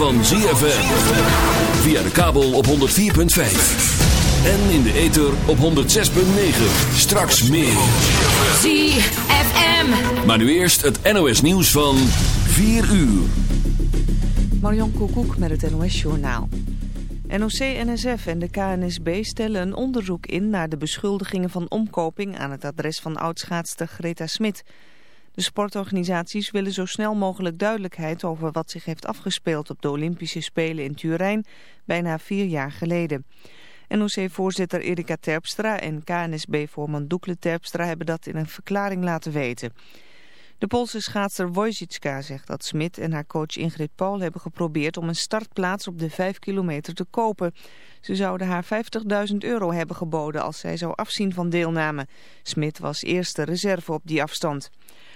Van ZFM. Via de kabel op 104.5. En in de ether op 106.9. Straks meer. ZFM. Maar nu eerst het NOS nieuws van 4 uur. Marion Koekoek met het NOS Journaal. NOC-NSF en de KNSB stellen een onderzoek in naar de beschuldigingen van omkoping aan het adres van oudschaatster Greta Smit. De sportorganisaties willen zo snel mogelijk duidelijkheid over wat zich heeft afgespeeld op de Olympische Spelen in Turijn bijna vier jaar geleden. NOC-voorzitter Erika Terpstra en KNSB-voorman Doekle Terpstra hebben dat in een verklaring laten weten. De Poolse schaatser Wojcicka zegt dat Smit en haar coach Ingrid Paul hebben geprobeerd om een startplaats op de 5 kilometer te kopen. Ze zouden haar 50.000 euro hebben geboden als zij zou afzien van deelname. Smit was eerste reserve op die afstand.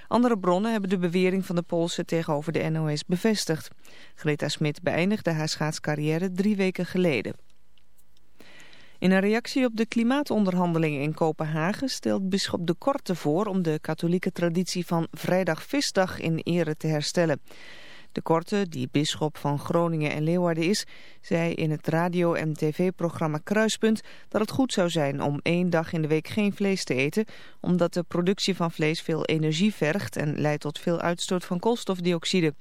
Andere bronnen hebben de bewering van de Poolse tegenover de NOS bevestigd. Greta Smit beëindigde haar schaatscarrière drie weken geleden. In een reactie op de klimaatonderhandelingen in Kopenhagen stelt bisschop de Korte voor om de katholieke traditie van vrijdag visdag in ere te herstellen. De Korte, die bisschop van Groningen en Leeuwarden is, zei in het radio- en tv-programma Kruispunt dat het goed zou zijn om één dag in de week geen vlees te eten, omdat de productie van vlees veel energie vergt en leidt tot veel uitstoot van koolstofdioxide.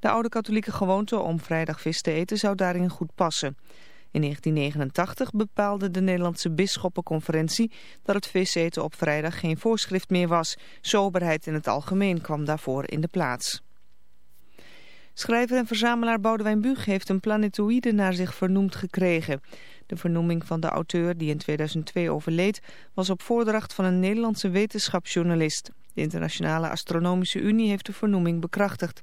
De oude katholieke gewoonte om vrijdag vis te eten zou daarin goed passen. In 1989 bepaalde de Nederlandse Bisschoppenconferentie dat het viseten op vrijdag geen voorschrift meer was. Soberheid in het algemeen kwam daarvoor in de plaats. Schrijver en verzamelaar Boudewijn Buug heeft een planetoïde naar zich vernoemd gekregen. De vernoeming van de auteur, die in 2002 overleed, was op voordracht van een Nederlandse wetenschapsjournalist. De Internationale Astronomische Unie heeft de vernoeming bekrachtigd.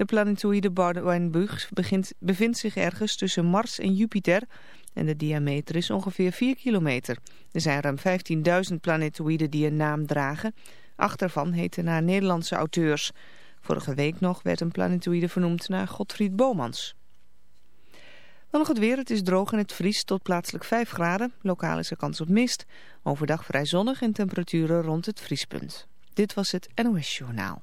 De planetoïde Boudewijn Buug bevindt zich ergens tussen Mars en Jupiter en de diameter is ongeveer 4 kilometer. Er zijn ruim 15.000 planetoïden die een naam dragen. Acht daarvan heten naar Nederlandse auteurs. Vorige week nog werd een planetoïde vernoemd naar Godfried Bomans. Dan nog het weer. Het is droog en het vriest tot plaatselijk 5 graden. Lokaal is er kans op mist. Overdag vrij zonnig en temperaturen rond het vriespunt. Dit was het NOS Journaal.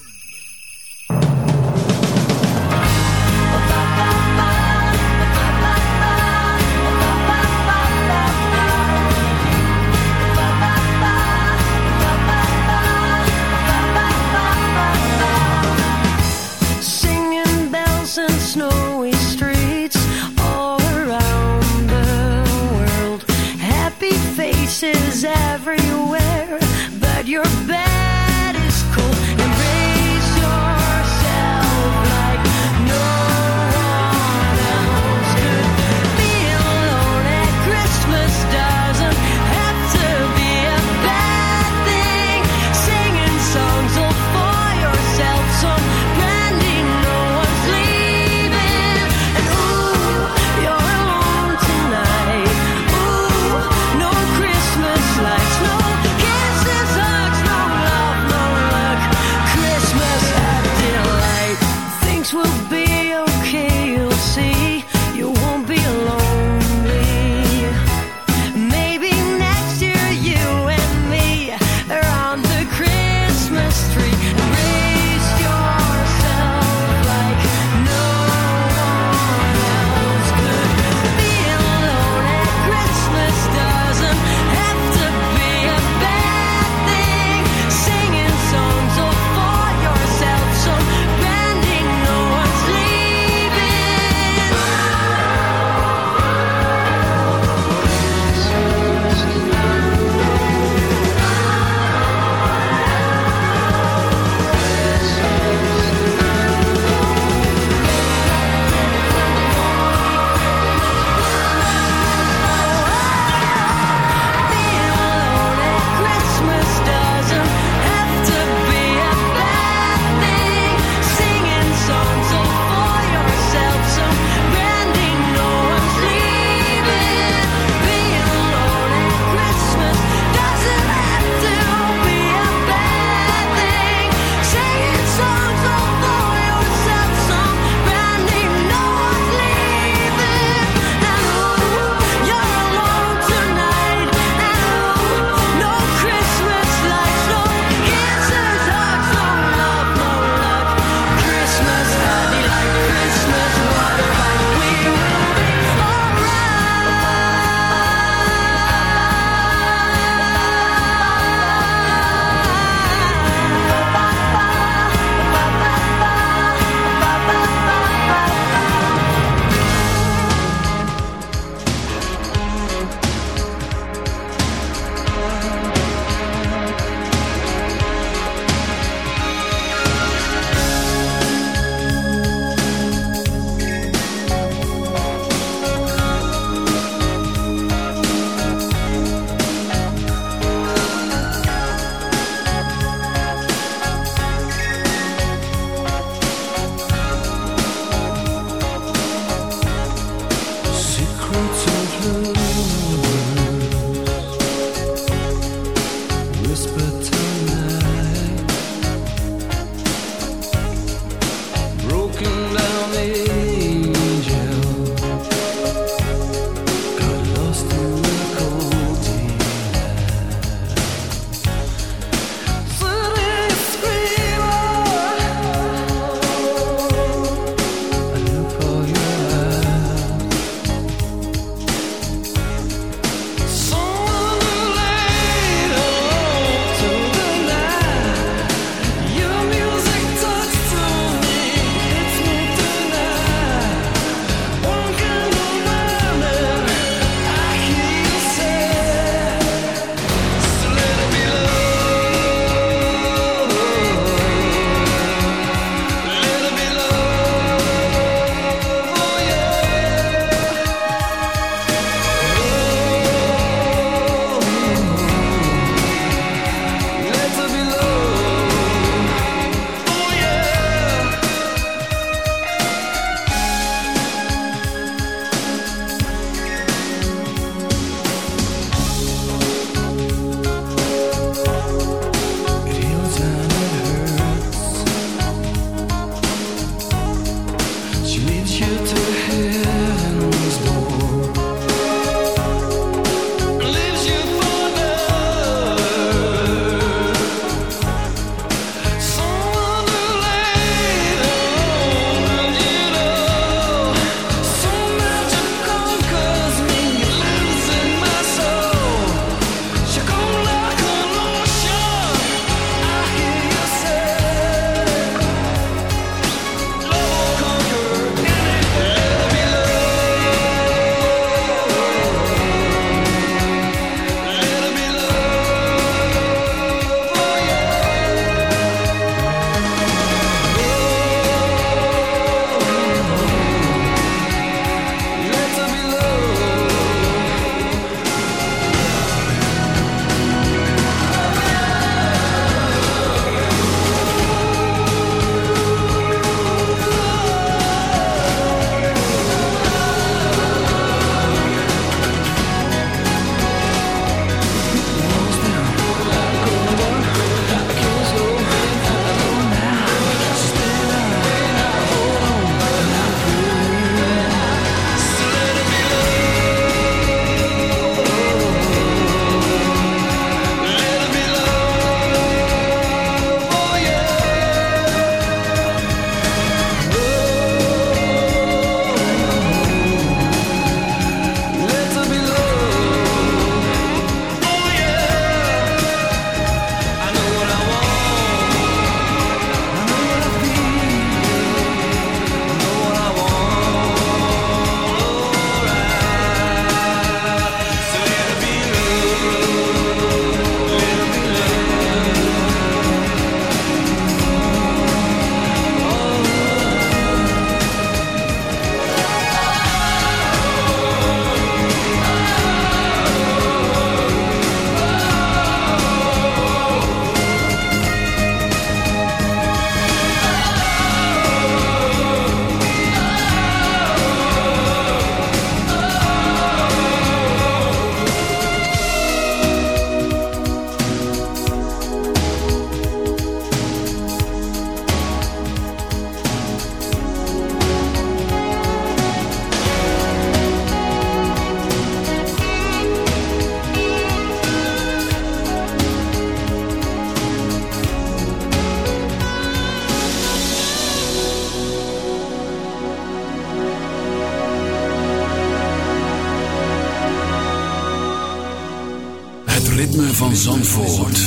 Zandvoort.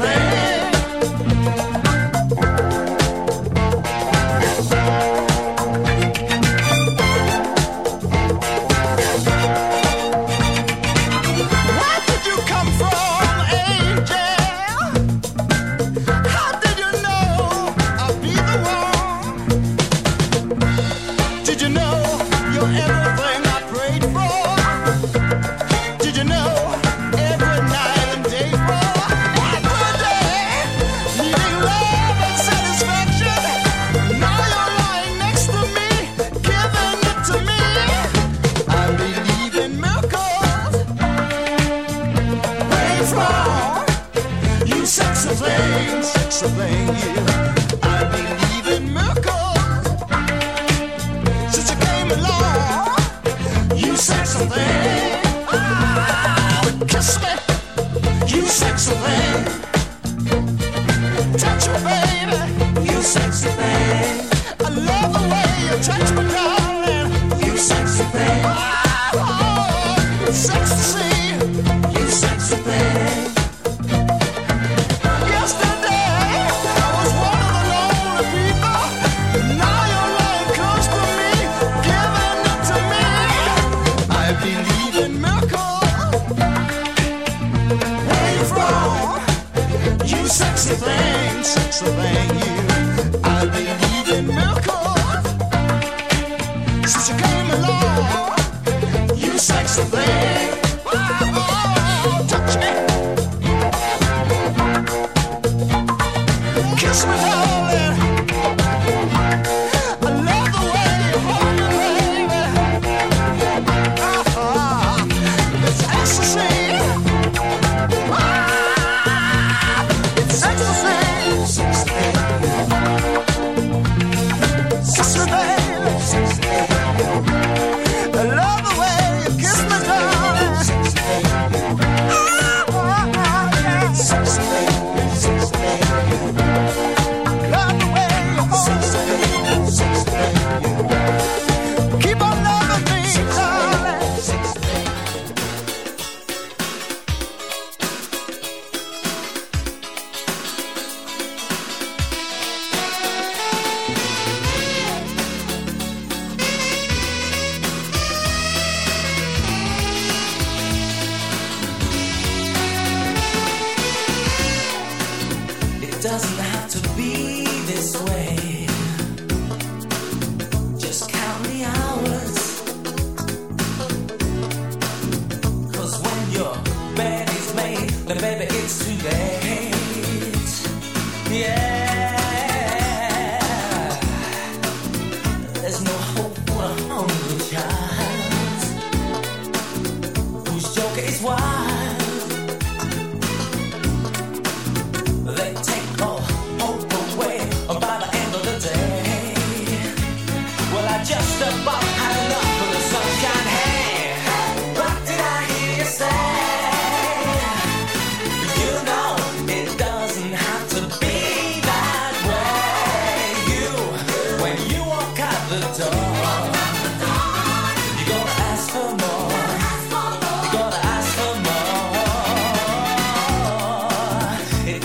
thing.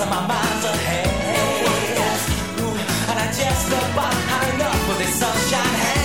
so my mind's ahead. And I just about had enough of this sunshine. Hey.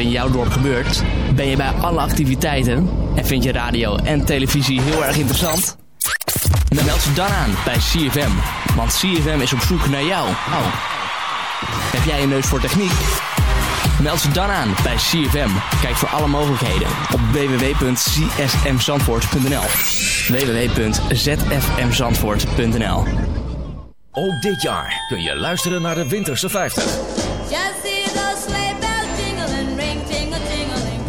In jouw dorp gebeurt? Ben je bij alle activiteiten? En vind je radio en televisie heel erg interessant? Dan meld ze dan aan bij CFM. Want CFM is op zoek naar jou. Oh. Heb jij een neus voor techniek? Meld ze dan aan bij CFM. Kijk voor alle mogelijkheden op www.csmzandvoort.nl www.zfmzandvoort.nl Ook dit jaar kun je luisteren naar de Winterse 50.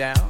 Down?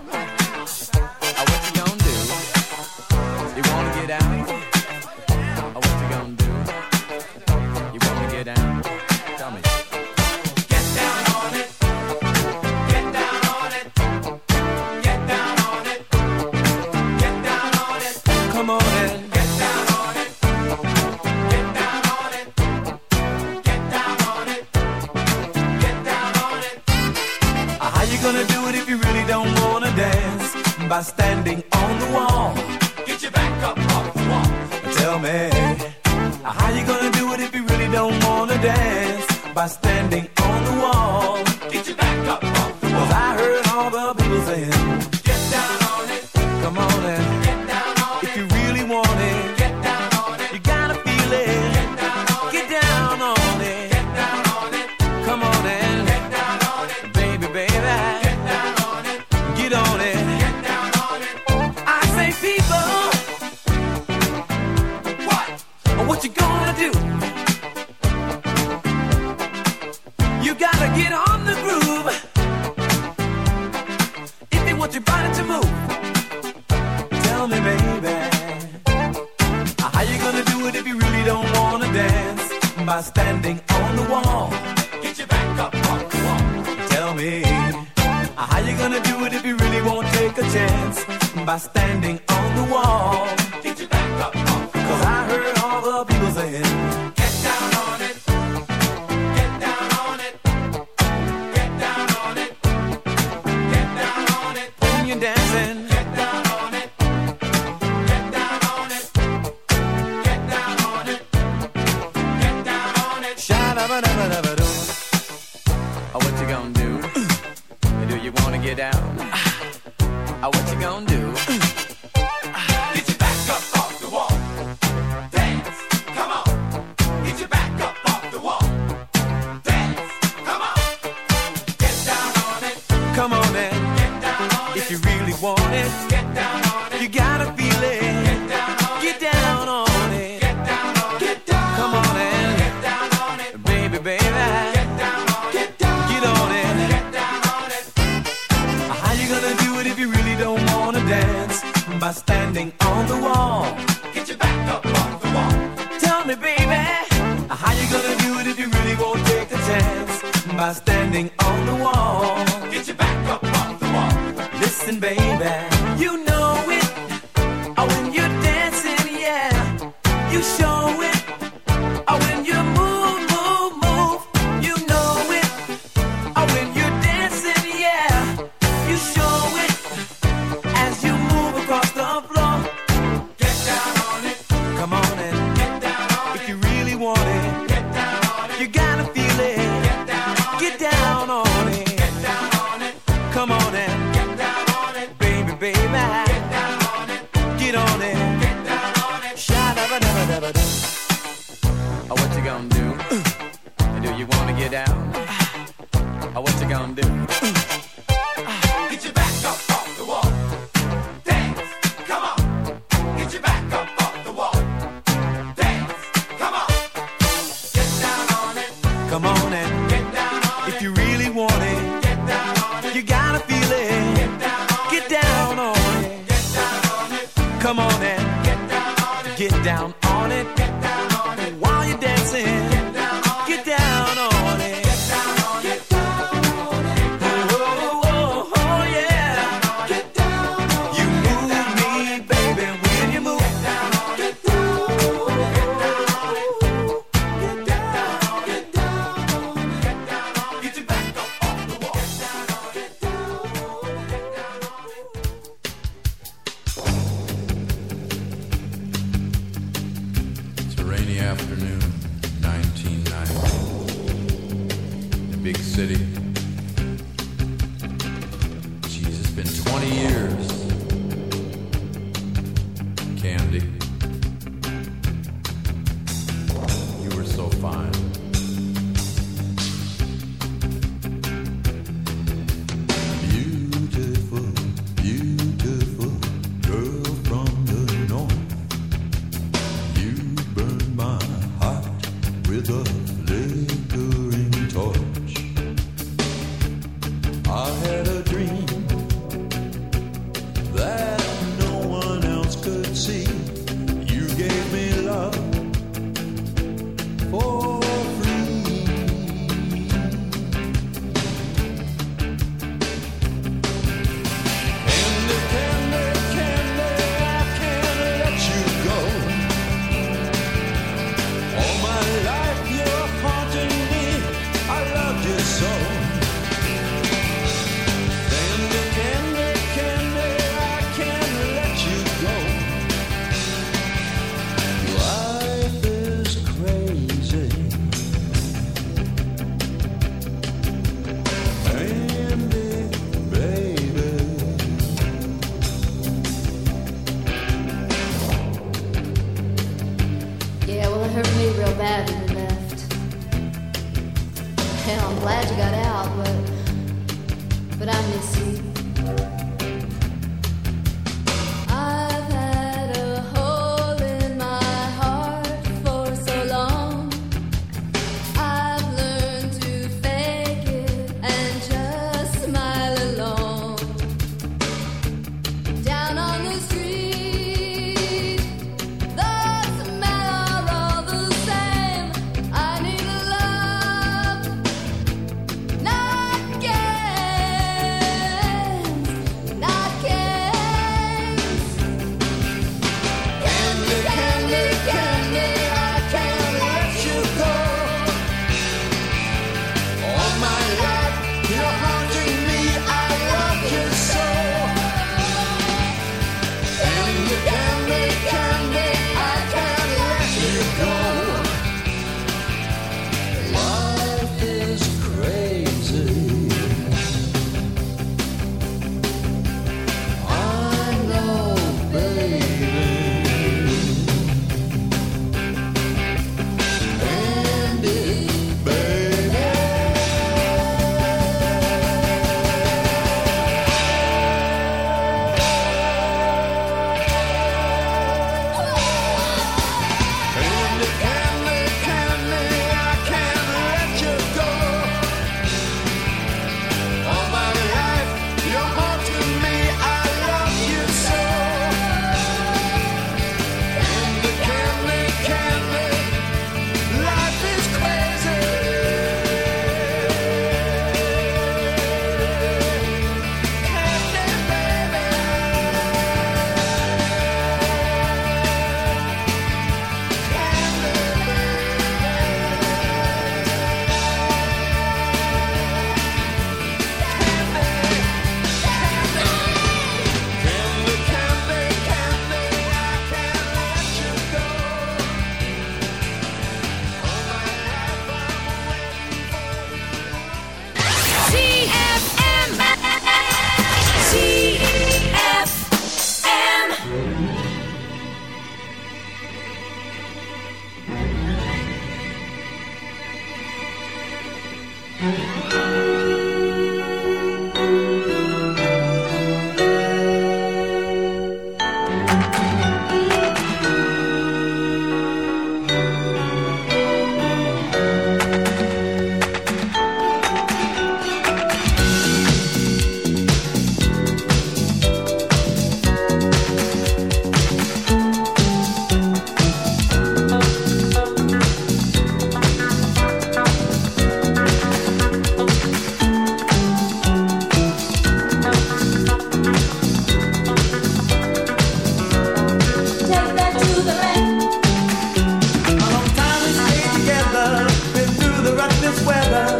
this weather.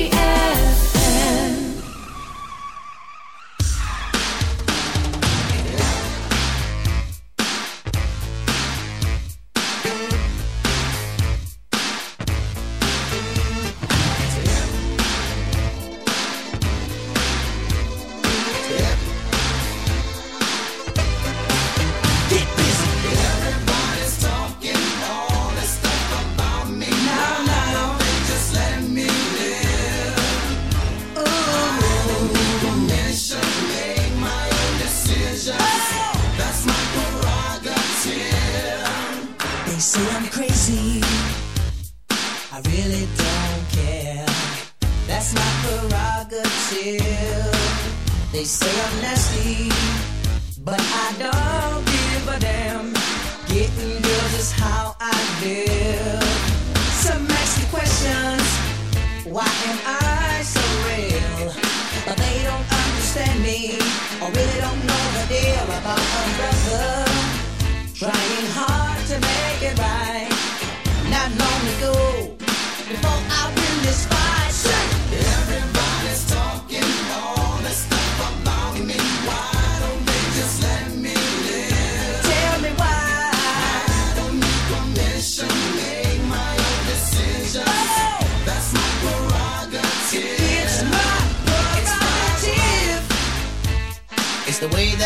I really don't care. That's my prerogative. They say I'm nasty, but I don't give a damn. Getting girls is how I live. Some ask the questions, why am I so real? But they don't understand me, I really don't know the deal about a brother.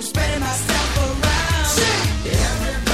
spreading myself around. Shit.